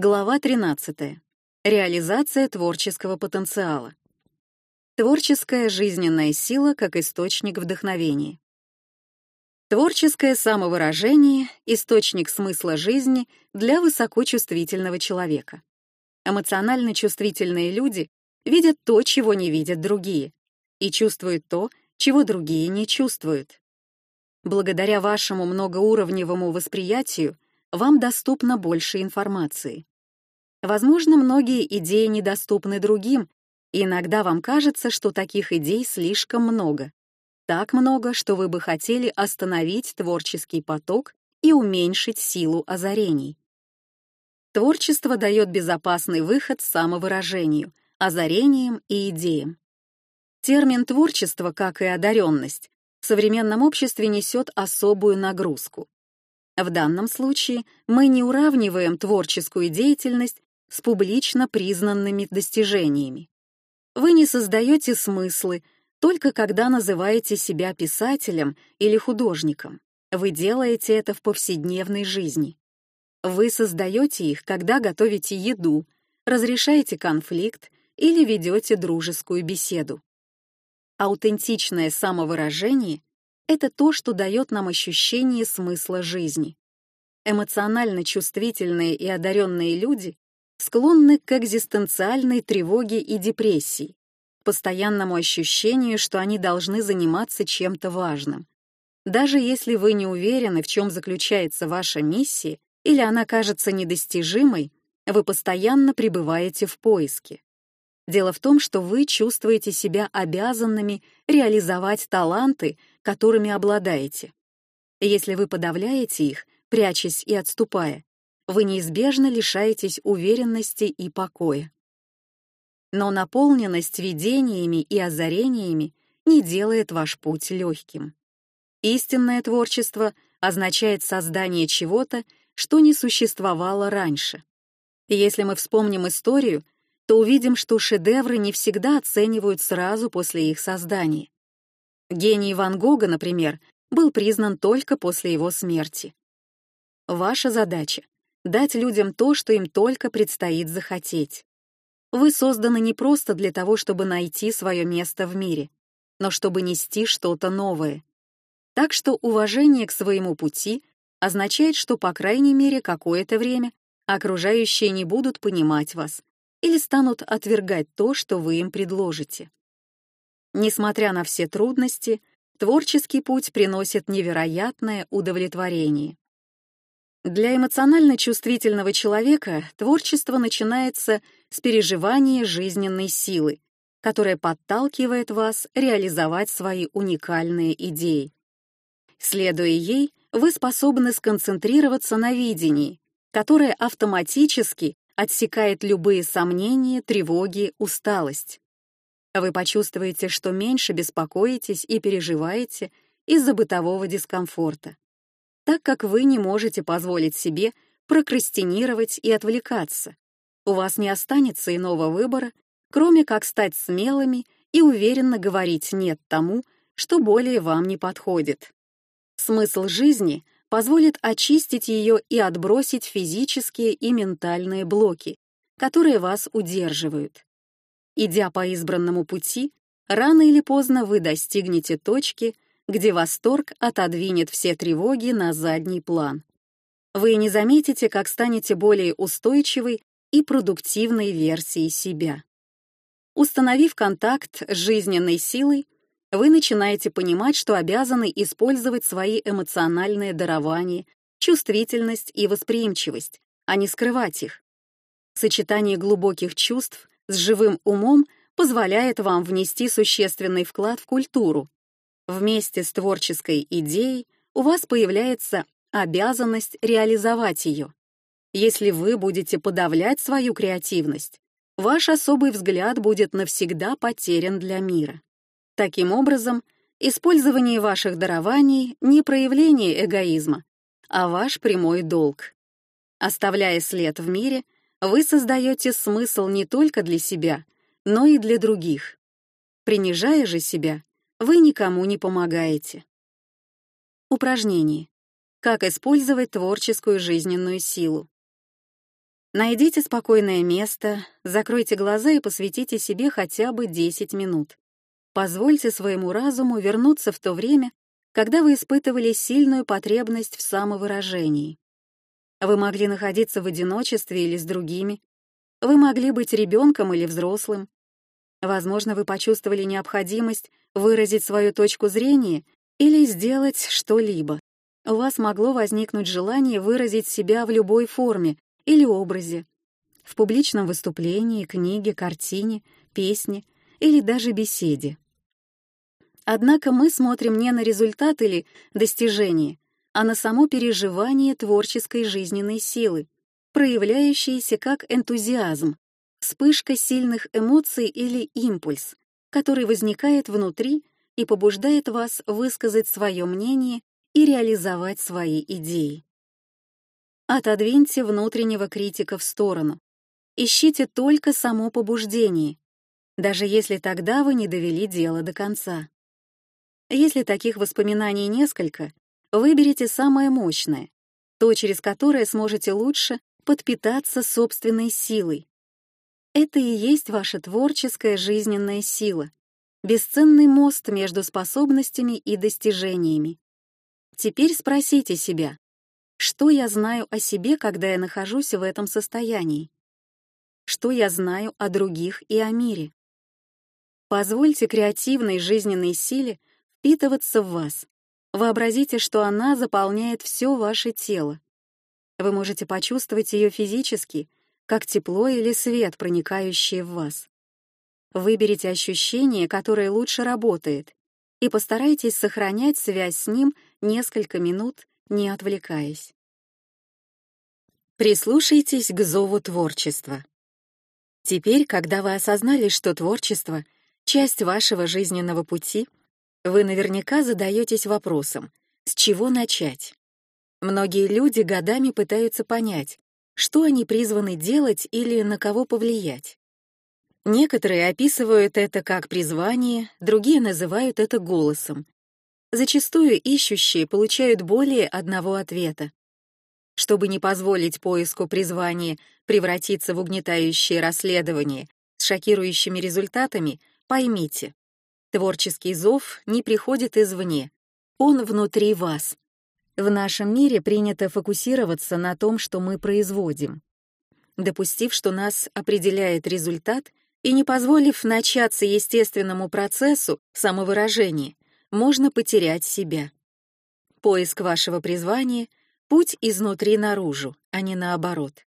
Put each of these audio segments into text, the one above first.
Глава 13. Реализация творческого потенциала. Творческая жизненная сила как источник вдохновения. Творческое самовыражение — источник смысла жизни для высокочувствительного человека. Эмоционально чувствительные люди видят то, чего не видят другие, и чувствуют то, чего другие не чувствуют. Благодаря вашему многоуровневому восприятию вам доступно больше информации. Возможно, многие идеи недоступны другим, и иногда вам кажется, что таких идей слишком много. Так много, что вы бы хотели остановить творческий поток и уменьшить силу озарений. Творчество дает безопасный выход самовыражению, озарениям и идеям. Термин «творчество», как и одаренность, в современном обществе несет особую нагрузку. В данном случае мы не уравниваем творческую деятельность с публично признанными достижениями. Вы не создаете смыслы только когда называете себя писателем или художником. Вы делаете это в повседневной жизни. Вы создаете их, когда готовите еду, разрешаете конфликт или ведете дружескую беседу. Аутентичное самовыражение — это то, что дает нам ощущение смысла жизни. Эмоционально чувствительные и одаренные люди склонны к экзистенциальной тревоге и депрессии, постоянному ощущению, что они должны заниматься чем-то важным. Даже если вы не уверены, в чем заключается ваша миссия, или она кажется недостижимой, вы постоянно пребываете в поиске. Дело в том, что вы чувствуете себя обязанными реализовать таланты, которыми обладаете. Если вы подавляете их, прячась и отступая, вы неизбежно лишаетесь уверенности и покоя. Но наполненность видениями и озарениями не делает ваш путь легким. Истинное творчество означает создание чего-то, что не существовало раньше. И если мы вспомним историю, то увидим, что шедевры не всегда оценивают сразу после их создания. Гений Ван Гога, например, был признан только после его смерти. Ваша задача — дать людям то, что им только предстоит захотеть. Вы созданы не просто для того, чтобы найти свое место в мире, но чтобы нести что-то новое. Так что уважение к своему пути означает, что, по крайней мере, какое-то время окружающие не будут понимать вас, или станут отвергать то, что вы им предложите. Несмотря на все трудности, творческий путь приносит невероятное удовлетворение. Для эмоционально чувствительного человека творчество начинается с переживания жизненной силы, которая подталкивает вас реализовать свои уникальные идеи. Следуя ей, вы способны сконцентрироваться на видении, которое автоматически отсекает любые сомнения, тревоги, усталость. Вы почувствуете, что меньше беспокоитесь и переживаете из-за бытового дискомфорта, так как вы не можете позволить себе прокрастинировать и отвлекаться. У вас не останется иного выбора, кроме как стать смелыми и уверенно говорить «нет» тому, что более вам не подходит. Смысл жизни — позволит очистить ее и отбросить физические и ментальные блоки, которые вас удерживают. Идя по избранному пути, рано или поздно вы достигнете точки, где восторг отодвинет все тревоги на задний план. Вы не заметите, как станете более устойчивой и продуктивной версией себя. Установив контакт с жизненной силой, вы начинаете понимать, что обязаны использовать свои эмоциональные дарования, чувствительность и восприимчивость, а не скрывать их. Сочетание глубоких чувств с живым умом позволяет вам внести существенный вклад в культуру. Вместе с творческой идеей у вас появляется обязанность реализовать ее. Если вы будете подавлять свою креативность, ваш особый взгляд будет навсегда потерян для мира. Таким образом, использование ваших дарований не проявление эгоизма, а ваш прямой долг. Оставляя след в мире, вы создаете смысл не только для себя, но и для других. Принижая же себя, вы никому не помогаете. Упражнение. Как использовать творческую жизненную силу? Найдите спокойное место, закройте глаза и посвятите себе хотя бы 10 минут. Позвольте своему разуму вернуться в то время, когда вы испытывали сильную потребность в самовыражении. Вы могли находиться в одиночестве или с другими. Вы могли быть ребенком или взрослым. Возможно, вы почувствовали необходимость выразить свою точку зрения или сделать что-либо. У вас могло возникнуть желание выразить себя в любой форме или образе. В публичном выступлении, книге, картине, песне или даже беседе. Однако мы смотрим не на результат или достижение, а на само переживание творческой жизненной силы, проявляющейся как энтузиазм, вспышка сильных эмоций или импульс, который возникает внутри и побуждает вас высказать свое мнение и реализовать свои идеи. Отодвиньте внутреннего критика в сторону. Ищите только само побуждение, даже если тогда вы не довели дело до конца. Если таких воспоминаний несколько, Выберите самое мощное, то, через которое сможете лучше подпитаться собственной силой. Это и есть ваша творческая жизненная сила, бесценный мост между способностями и достижениями. Теперь спросите себя, что я знаю о себе, когда я нахожусь в этом состоянии? Что я знаю о других и о мире? Позвольте креативной жизненной силе впитываться в вас, Вообразите, что она заполняет все ваше тело. Вы можете почувствовать ее физически, как тепло или свет, проникающие в вас. Выберите ощущение, которое лучше работает, и постарайтесь сохранять связь с ним несколько минут, не отвлекаясь. Прислушайтесь к зову творчества. Теперь, когда вы осознали, что творчество — часть вашего жизненного пути, вы наверняка задаетесь вопросом, с чего начать? Многие люди годами пытаются понять, что они призваны делать или на кого повлиять. Некоторые описывают это как призвание, другие называют это голосом. Зачастую ищущие получают более одного ответа. Чтобы не позволить поиску призвания превратиться в угнетающее расследование с шокирующими результатами, поймите, Творческий зов не приходит извне, он внутри вас. В нашем мире принято фокусироваться на том, что мы производим. Допустив, что нас определяет результат, и не позволив начаться естественному процессу самовыражения, можно потерять себя. Поиск вашего призвания — путь изнутри наружу, а не наоборот.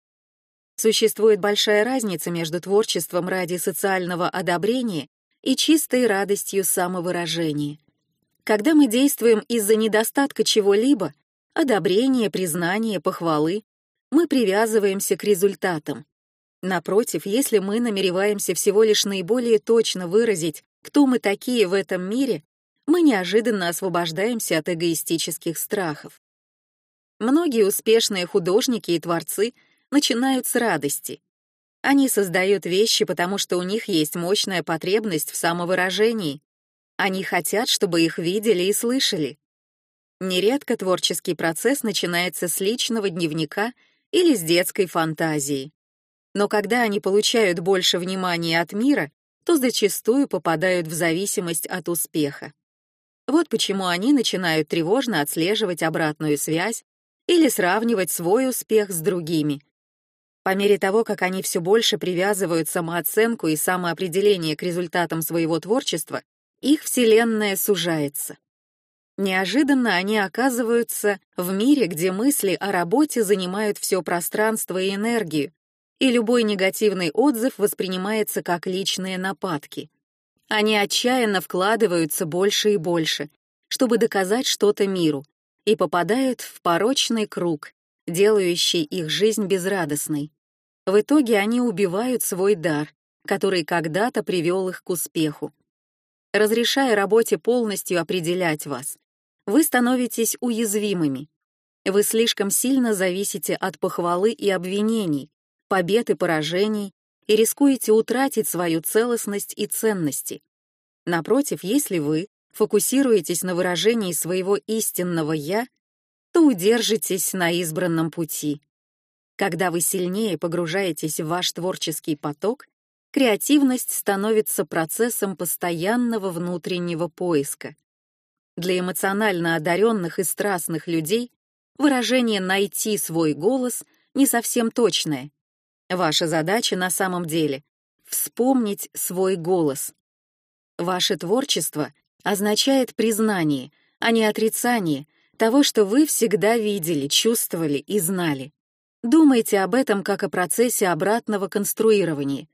Существует большая разница между творчеством ради социального одобрения и чистой радостью самовыражения. Когда мы действуем из-за недостатка чего-либо, одобрения, признания, похвалы, мы привязываемся к результатам. Напротив, если мы намереваемся всего лишь наиболее точно выразить, кто мы такие в этом мире, мы неожиданно освобождаемся от эгоистических страхов. Многие успешные художники и творцы начинают с радости, они создают вещи, потому что у них есть мощная потребность в самовыражении. Они хотят, чтобы их видели и слышали. Нередко творческий процесс начинается с личного дневника или с детской фантазии. Но когда они получают больше внимания от мира, то зачастую попадают в зависимость от успеха. Вот почему они начинают тревожно отслеживать обратную связь или сравнивать свой успех с другими, по мере того, как они все больше привязывают самооценку и самоопределение к результатам своего творчества, их вселенная сужается. Неожиданно они оказываются в мире, где мысли о работе занимают все пространство и энергию, и любой негативный отзыв воспринимается как личные нападки. Они отчаянно вкладываются больше и больше, чтобы доказать что-то миру, и попадают в порочный круг, делающий их жизнь безрадостной. В итоге они убивают свой дар, который когда-то привел их к успеху. Разрешая работе полностью определять вас, вы становитесь уязвимыми. Вы слишком сильно зависите от похвалы и обвинений, побед и поражений, и рискуете утратить свою целостность и ценности. Напротив, если вы фокусируетесь на выражении своего истинного «я», то удержитесь на избранном пути. Когда вы сильнее погружаетесь в ваш творческий поток, креативность становится процессом постоянного внутреннего поиска. Для эмоционально одаренных и страстных людей выражение «найти свой голос» не совсем точное. Ваша задача на самом деле — вспомнить свой голос. Ваше творчество означает признание, а не отрицание того, что вы всегда видели, чувствовали и знали. Думайте об этом как о процессе обратного конструирования.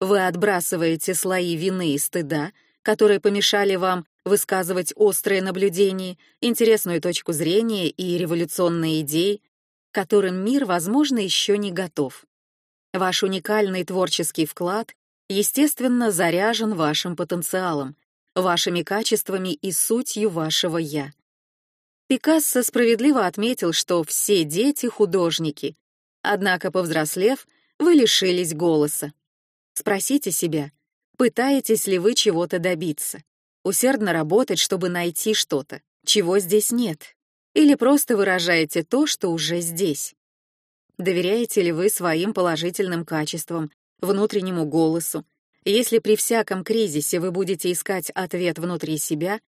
Вы отбрасываете слои вины и стыда, которые помешали вам высказывать острые наблюдения, интересную точку зрения и революционные идеи, которым мир, возможно, еще не готов. Ваш уникальный творческий вклад, естественно, заряжен вашим потенциалом, вашими качествами и сутью вашего «я». Пикассо справедливо отметил, что все дети — художники, однако, повзрослев, вы лишились голоса. Спросите себя, пытаетесь ли вы чего-то добиться? усердно работать, чтобы найти что-то, чего здесь нет, или просто выражаете то, что уже здесь. Доверяете ли вы своим положительным качествам, внутреннему голосу? Если при всяком кризисе вы будете искать ответ внутри себя,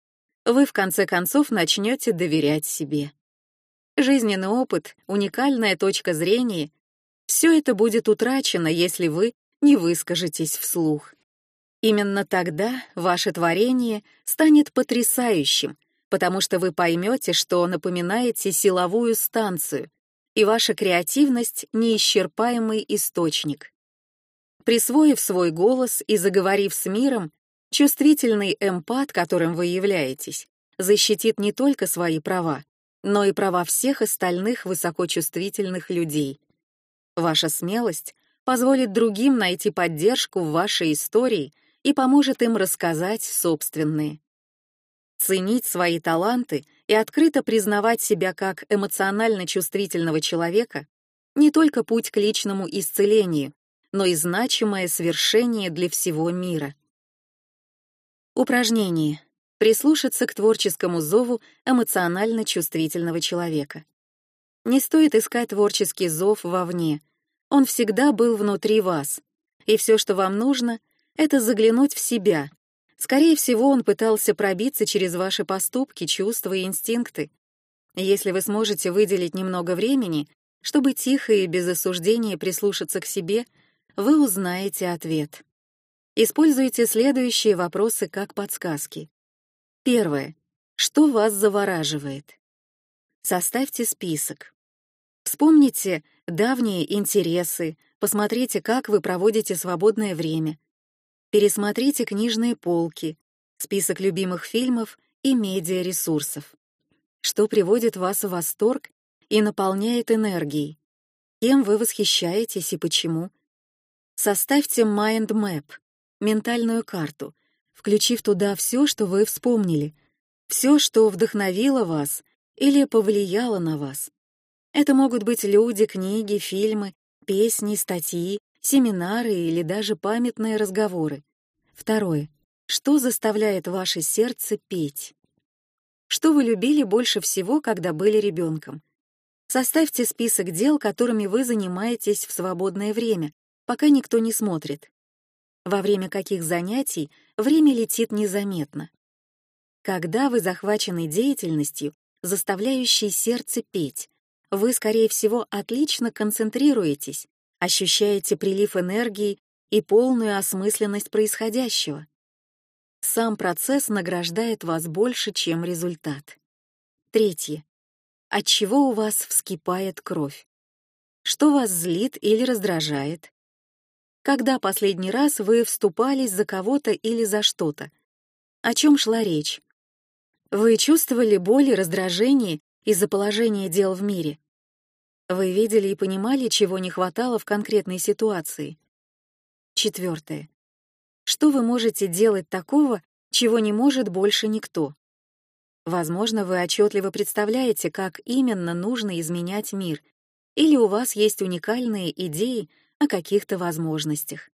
вы в конце концов начнете доверять себе. Жизненный опыт, уникальная точка зрения — все это будет утрачено, если вы не выскажетесь вслух. Именно тогда ваше творение станет потрясающим, потому что вы поймете, что напоминаете силовую станцию, и ваша креативность — неисчерпаемый источник. Присвоив свой голос и заговорив с миром, чувствительный эмпат, которым вы являетесь, защитит не только свои права, но и права всех остальных высокочувствительных людей. Ваша смелость позволит другим найти поддержку в вашей истории — и поможет им рассказать собственные. Ценить свои таланты и открыто признавать себя как эмоционально чувствительного человека не только путь к личному исцелению, но и значимое свершение для всего мира. Упражнение. Прислушаться к творческому зову эмоционально чувствительного человека. Не стоит искать творческий зов вовне. Он всегда был внутри вас. И все, что вам нужно, это заглянуть в себя. Скорее всего, он пытался пробиться через ваши поступки, чувства и инстинкты. Если вы сможете выделить немного времени, чтобы тихо и без осуждения прислушаться к себе, вы узнаете ответ. Используйте следующие вопросы как подсказки. Первое. Что вас завораживает? Составьте список. Вспомните давние интересы, посмотрите, как вы проводите свободное время, Пересмотрите книжные полки, список любимых фильмов и медиаресурсов. Что приводит вас в восторг и наполняет энергией? Кем вы восхищаетесь и почему? Составьте mind map, ментальную карту, включив туда все, что вы вспомнили, все, что вдохновило вас или повлияло на вас. Это могут быть люди, книги, фильмы, песни, статьи, семинары или даже памятные разговоры. Второе. Что заставляет ваше сердце петь? Что вы любили больше всего, когда были ребенком? Составьте список дел, которыми вы занимаетесь в свободное время, пока никто не смотрит. Во время каких занятий время летит незаметно. Когда вы захвачены деятельностью, заставляющей сердце петь, вы, скорее всего, отлично концентрируетесь, ощущаете прилив энергии и полную осмысленность происходящего. Сам процесс награждает вас больше, чем результат. Третье. От чего у вас вскипает кровь? Что вас злит или раздражает? Когда последний раз вы вступались за кого-то или за что-то? О чем шла речь? Вы чувствовали боль и раздражение из-за положения дел в мире? Вы видели и понимали, чего не хватало в конкретной ситуации. Четвертое. Что вы можете делать такого, чего не может больше никто? Возможно, вы отчетливо представляете, как именно нужно изменять мир, или у вас есть уникальные идеи о каких-то возможностях.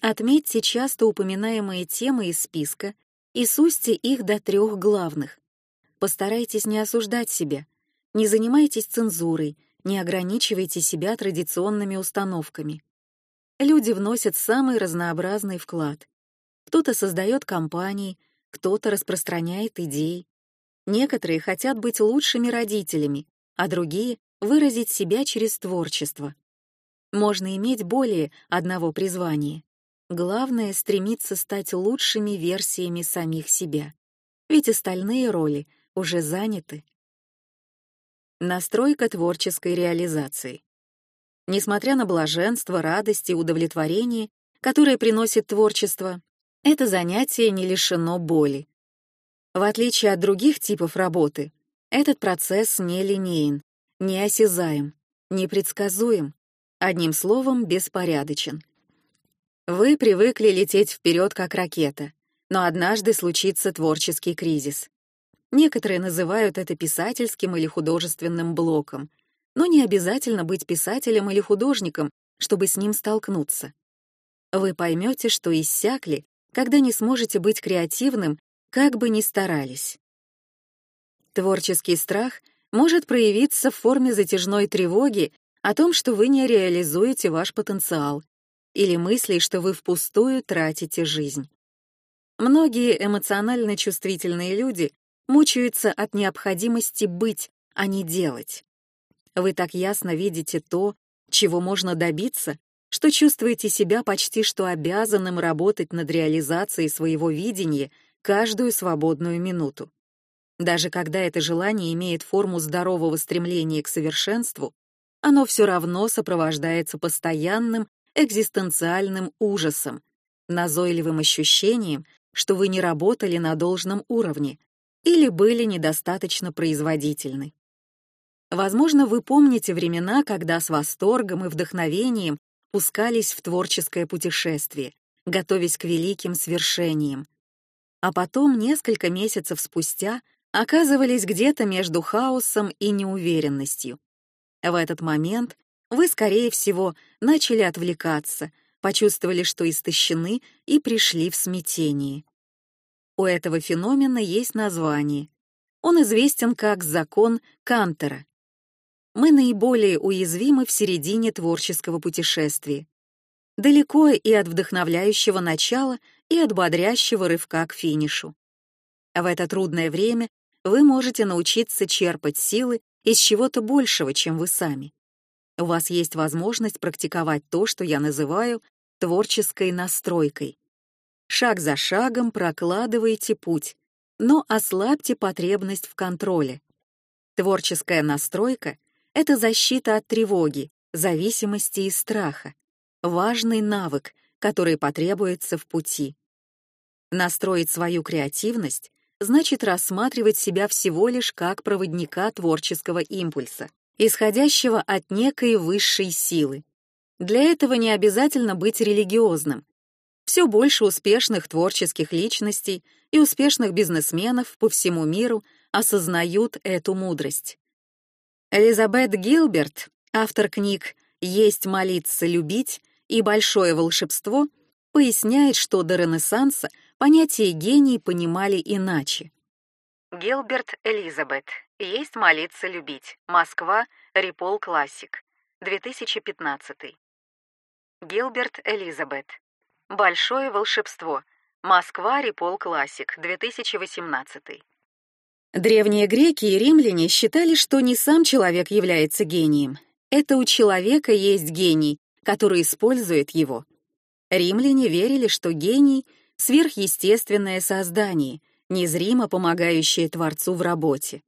Отметьте часто упоминаемые темы из списка и сусьте их до трех главных. Постарайтесь не осуждать себя, не занимайтесь цензурой, не ограничивайте себя традиционными установками. Люди вносят самый разнообразный вклад. Кто-то создает компании, кто-то распространяет идеи. Некоторые хотят быть лучшими родителями, а другие — выразить себя через творчество. Можно иметь более одного призвания. Главное — стремиться стать лучшими версиями самих себя. Ведь остальные роли уже заняты. Настройка творческой реализации. Несмотря на блаженство, радость и удовлетворение, которое приносит творчество, это занятие не лишено боли. В отличие от других типов работы, этот процесс не линеен, не осязаем, непредсказуем, одним словом, беспорядочен. Вы привыкли лететь вперед как ракета, но однажды случится творческий кризис. Некоторые называют это писательским или художественным блоком, но не обязательно быть писателем или художником, чтобы с ним столкнуться. Вы поймете, что иссякли, когда не сможете быть креативным, как бы ни старались. Творческий страх может проявиться в форме затяжной тревоги о том, что вы не реализуете ваш потенциал, или мыслей, что вы впустую тратите жизнь. Многие эмоционально чувствительные люди мучаются от необходимости быть, а не делать. Вы так ясно видите то, чего можно добиться, что чувствуете себя почти что обязанным работать над реализацией своего видения каждую свободную минуту. Даже когда это желание имеет форму здорового стремления к совершенству, оно все равно сопровождается постоянным экзистенциальным ужасом, назойливым ощущением, что вы не работали на должном уровне или были недостаточно производительны. Возможно, вы помните времена, когда с восторгом и вдохновением пускались в творческое путешествие, готовясь к великим свершениям. А потом, несколько месяцев спустя, оказывались где-то между хаосом и неуверенностью. В этот момент вы, скорее всего, начали отвлекаться, почувствовали, что истощены и пришли в смятение. У этого феномена есть название. Он известен как закон Кантера. Мы наиболее уязвимы в середине творческого путешествия. Далеко и от вдохновляющего начала, и от бодрящего рывка к финишу. В это трудное время вы можете научиться черпать силы из чего-то большего, чем вы сами у вас есть возможность практиковать то, что я называю творческой настройкой. Шаг за шагом прокладывайте путь, но ослабьте потребность в контроле. Творческая настройка — это защита от тревоги, зависимости и страха, важный навык, который потребуется в пути. Настроить свою креативность значит рассматривать себя всего лишь как проводника творческого импульса исходящего от некой высшей силы. Для этого не обязательно быть религиозным. Все больше успешных творческих личностей и успешных бизнесменов по всему миру осознают эту мудрость. Элизабет Гилберт, автор книг «Есть, молиться, любить» и «Большое волшебство», поясняет, что до Ренессанса понятие «гений» понимали иначе. Гилберт Элизабет, есть молиться любить. Москва. Рипол Классик. 2015. Гилберт Элизабет. Большое волшебство. Москва. Рипол Классик. 2018. Древние греки и римляне считали, что не сам человек является гением. Это у человека есть гений, который использует его. Римляне верили, что гений — сверхъестественное создание, незримо помогающее Творцу в работе.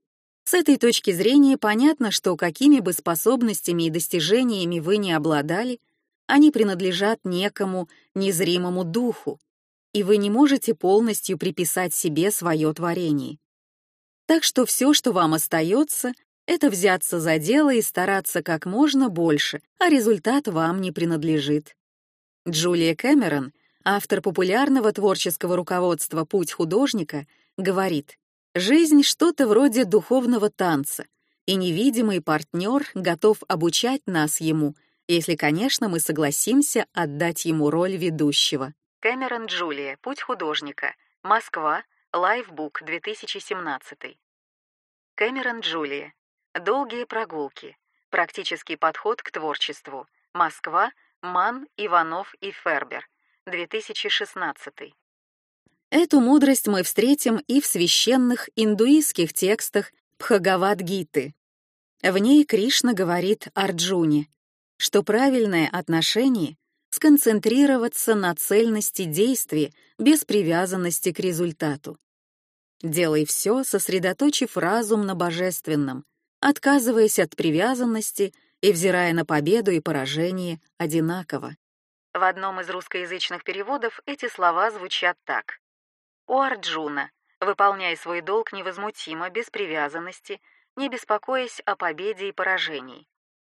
С этой точки зрения понятно, что какими бы способностями и достижениями вы ни обладали, они принадлежат некому незримому духу, и вы не можете полностью приписать себе свое творение. Так что все, что вам остается, это взяться за дело и стараться как можно больше, а результат вам не принадлежит. Джулия Кэмерон, автор популярного творческого руководства «Путь художника», говорит, Жизнь — что-то вроде духовного танца, и невидимый партнер готов обучать нас ему, если, конечно, мы согласимся отдать ему роль ведущего. Кэмерон Джулия, «Путь художника», Москва, Лайфбук, 2017. Кэмерон Джулия, «Долгие прогулки», Практический подход к творчеству. Москва. Ман, Иванов и Фербер. 2016. Эту мудрость мы встретим и в священных индуистских текстах Бхагавад-гиты. В ней Кришна говорит Арджуне, что правильное отношение — сконцентрироваться на цельности действия без привязанности к результату. Делай все, сосредоточив разум на божественном, отказываясь от привязанности и взирая на победу и поражение одинаково. В одном из русскоязычных переводов эти слова звучат так. «У Арджуна, выполняй свой долг невозмутимо, без привязанности, не беспокоясь о победе и поражении.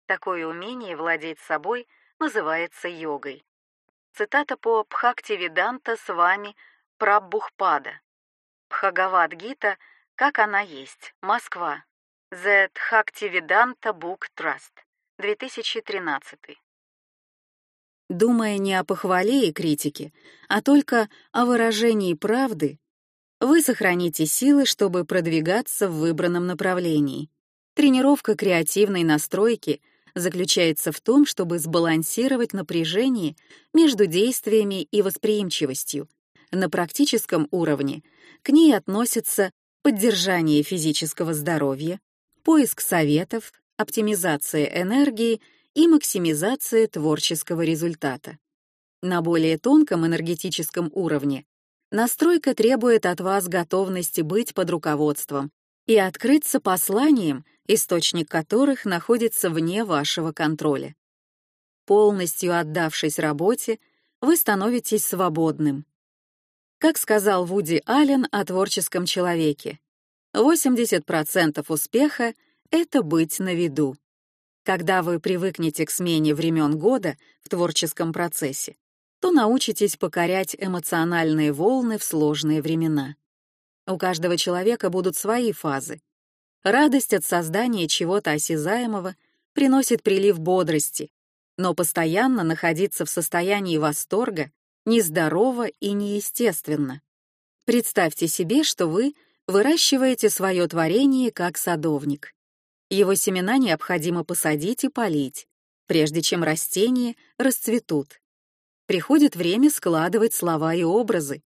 Такое умение владеть собой называется йогой. Цитата по Бхактивиданта с вами Прабхупада. Бхагавад-гита «Как она есть», Москва. The Bhaktivedanta Book Trust, 2013. Думая не о похвале и критике, а только о выражении правды, вы сохраните силы, чтобы продвигаться в выбранном направлении. Тренировка креативной настройки заключается в том, чтобы сбалансировать напряжение между действиями и восприимчивостью. На практическом уровне к ней относятся поддержание физического здоровья, поиск советов, оптимизация энергии и максимизация творческого результата. На более тонком энергетическом уровне настройка требует от вас готовности быть под руководством и открыться посланиям, источник которых находится вне вашего контроля. Полностью отдавшись работе, вы становитесь свободным. Как сказал Вуди Аллен о творческом человеке, 80% успеха — это быть на виду. Когда вы привыкнете к смене времен года в творческом процессе, то научитесь покорять эмоциональные волны в сложные времена. У каждого человека будут свои фазы. Радость от создания чего-то осязаемого приносит прилив бодрости, но постоянно находиться в состоянии восторга нездорово и неестественно. Представьте себе, что вы выращиваете свое творение как садовник. Его семена необходимо посадить и полить, прежде чем растения расцветут. Приходит время складывать слова и образы.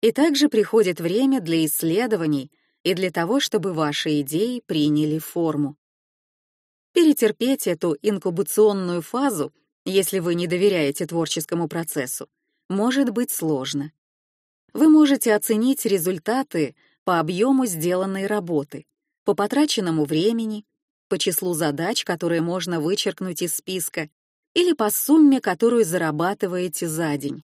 И также приходит время для исследований и для того, чтобы ваши идеи приняли форму. Перетерпеть эту инкубационную фазу, если вы не доверяете творческому процессу, может быть сложно. Вы можете оценить результаты по объему сделанной работы, по потраченному времени, по числу задач, которые можно вычеркнуть из списка, или по сумме, которую зарабатываете за день.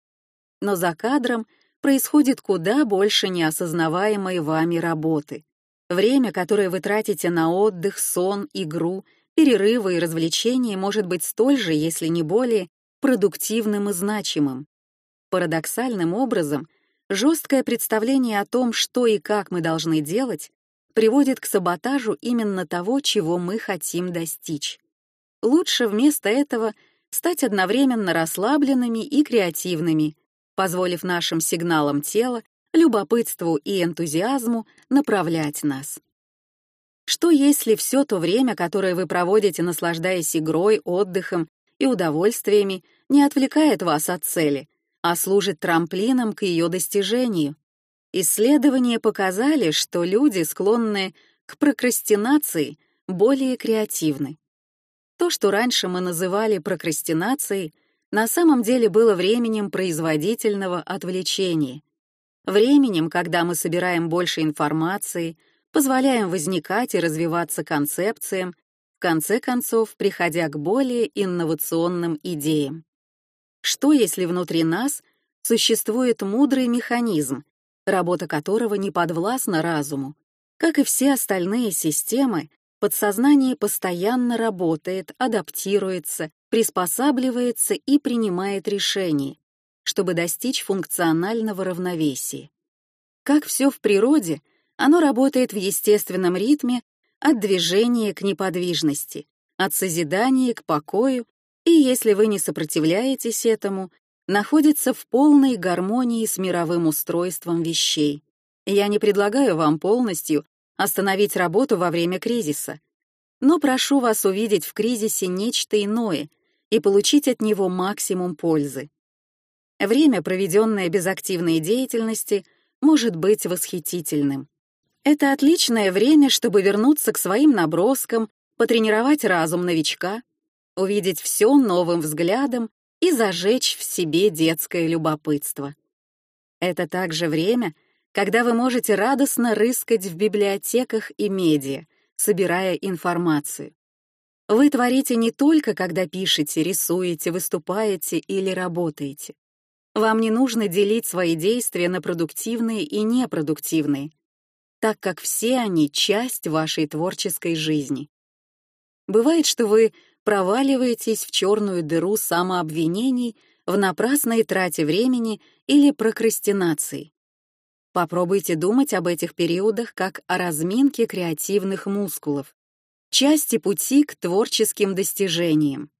Но за кадром происходит куда больше неосознаваемой вами работы. Время, которое вы тратите на отдых, сон, игру, перерывы и развлечения, может быть столь же, если не более, продуктивным и значимым. Парадоксальным образом, Жесткое представление о том, что и как мы должны делать, приводит к саботажу именно того, чего мы хотим достичь. Лучше вместо этого стать одновременно расслабленными и креативными, позволив нашим сигналам тела, любопытству и энтузиазму направлять нас. Что если все то время, которое вы проводите, наслаждаясь игрой, отдыхом и удовольствиями, не отвлекает вас от цели, а служит трамплином к ее достижению. Исследования показали, что люди, склонные к прокрастинации, более креативны. То, что раньше мы называли прокрастинацией, на самом деле было временем производительного отвлечения. Временем, когда мы собираем больше информации, позволяем возникать и развиваться концепциям, в конце концов приходя к более инновационным идеям. Что, если внутри нас существует мудрый механизм, работа которого не подвластна разуму? Как и все остальные системы, подсознание постоянно работает, адаптируется, приспосабливается и принимает решения, чтобы достичь функционального равновесия. Как все в природе, оно работает в естественном ритме от движения к неподвижности, от созидания к покою и если вы не сопротивляетесь этому, находится в полной гармонии с мировым устройством вещей. Я не предлагаю вам полностью остановить работу во время кризиса. но прошу вас увидеть в кризисе нечто иное и получить от него максимум пользы. Время, проведенное без активной деятельности, может быть восхитительным. Это отличное время, чтобы вернуться к своим наброскам, потренировать разум новичка, увидеть все новым взглядом и зажечь в себе детское любопытство. Это также время, когда вы можете радостно рыскать в библиотеках и медиа, собирая информацию. Вы творите не только, когда пишете, рисуете, выступаете или работаете. Вам не нужно делить свои действия на продуктивные и непродуктивные, так как все они — часть вашей творческой жизни. Бывает, что вы проваливаетесь в черную дыру самообвинений в напрасной трате времени или прокрастинации. Попробуйте думать об этих периодах как о разминке креативных мускулов, части пути к творческим достижениям.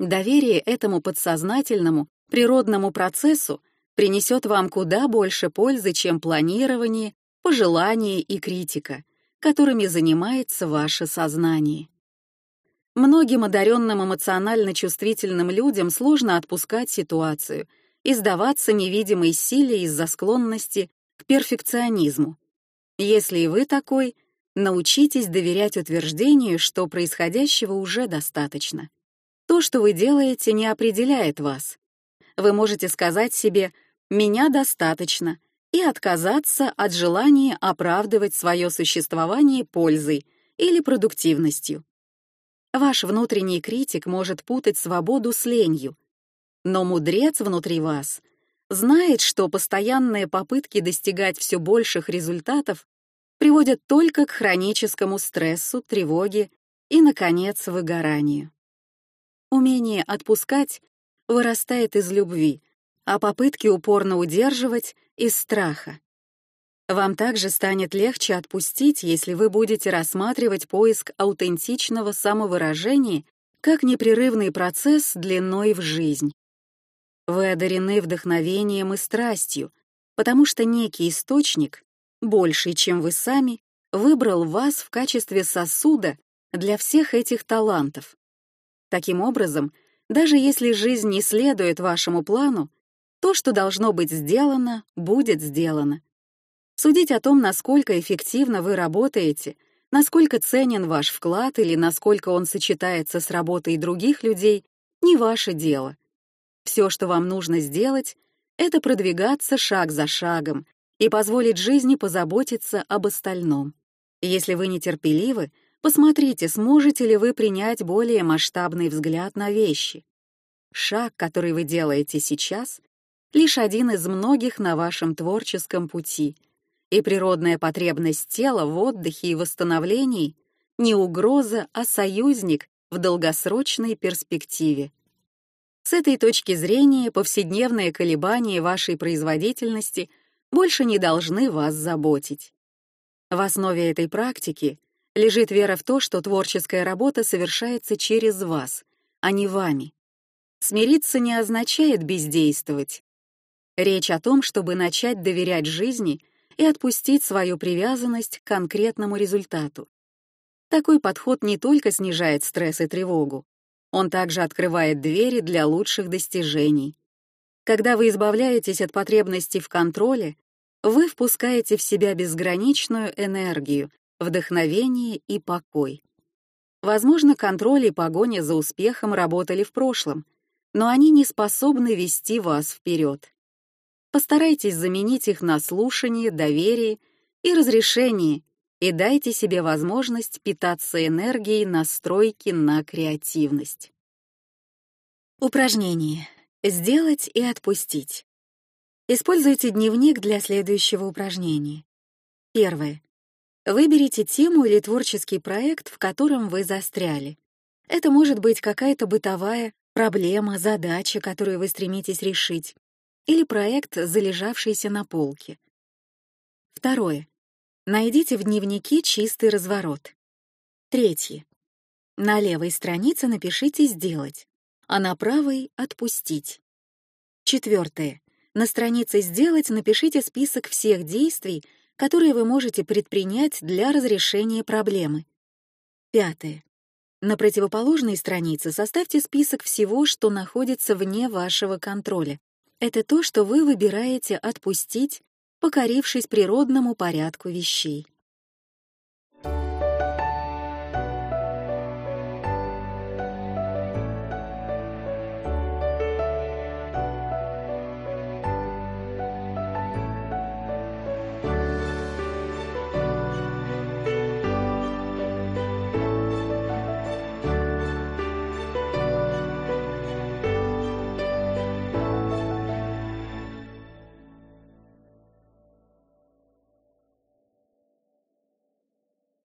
Доверие этому подсознательному, природному процессу принесет вам куда больше пользы, чем планирование, пожелания и критика, которыми занимается ваше сознание. Многим одаренным эмоционально чувствительным людям сложно отпускать ситуацию и сдаваться невидимой силе из-за склонности к перфекционизму. Если и вы такой, научитесь доверять утверждению, что происходящего уже достаточно. То, что вы делаете, не определяет вас. Вы можете сказать себе «меня достаточно» и отказаться от желания оправдывать свое существование пользой или продуктивностью. Ваш внутренний критик может путать свободу с ленью, но мудрец внутри вас — знает, что постоянные попытки достигать все больших результатов приводят только к хроническому стрессу, тревоге и, наконец, выгоранию. Умение отпускать вырастает из любви, а попытки упорно удерживать — из страха. Вам также станет легче отпустить, если вы будете рассматривать поиск аутентичного самовыражения как непрерывный процесс длиной в жизнь. Вы одарены вдохновением и страстью, потому что некий источник, больший, чем вы сами, выбрал вас в качестве сосуда для всех этих талантов. Таким образом, даже если жизнь не следует вашему плану, то, что должно быть сделано, будет сделано. Судить о том, насколько эффективно вы работаете, насколько ценен ваш вклад или насколько он сочетается с работой других людей, не ваше дело. Все, что вам нужно сделать, это продвигаться шаг за шагом и позволить жизни позаботиться об остальном. Если вы нетерпеливы, посмотрите, сможете ли вы принять более масштабный взгляд на вещи. Шаг, который вы делаете сейчас, лишь один из многих на вашем творческом пути, и природная потребность тела в отдыхе и восстановлении не угроза, а союзник в долгосрочной перспективе. С этой точки зрения повседневные колебания вашей производительности больше не должны вас заботить. В основе этой практики лежит вера в то, что творческая работа совершается через вас, а не вами. Смириться не означает бездействовать. Речь о том, чтобы начать доверять жизни и отпустить свою привязанность к конкретному результату. Такой подход не только снижает стресс и тревогу, он также открывает двери для лучших достижений. Когда вы избавляетесь от потребностей в контроле, вы впускаете в себя безграничную энергию, вдохновение и покой. Возможно, контроль и погоня за успехом работали в прошлом, но они не способны вести вас вперед. Постарайтесь заменить их на слушание, доверие и разрешение, и дайте себе возможность питаться энергией настройки на креативность. Упражнение. Сделать и отпустить. Используйте дневник для следующего упражнения. Первое. Выберите тему или творческий проект, в котором вы застряли. Это может быть какая-то бытовая проблема, задача, которую вы стремитесь решить, или проект, залежавшийся на полке. Второе. Найдите в дневнике чистый разворот. Третье. На левой странице напишите «Сделать», а на правой — «Отпустить». Четвертое. На странице «Сделать» напишите список всех действий, которые вы можете предпринять для разрешения проблемы. Пятое. На противоположной странице составьте список всего, что находится вне вашего контроля. Это то, что вы выбираете отпустить, покорившись природному порядку вещей.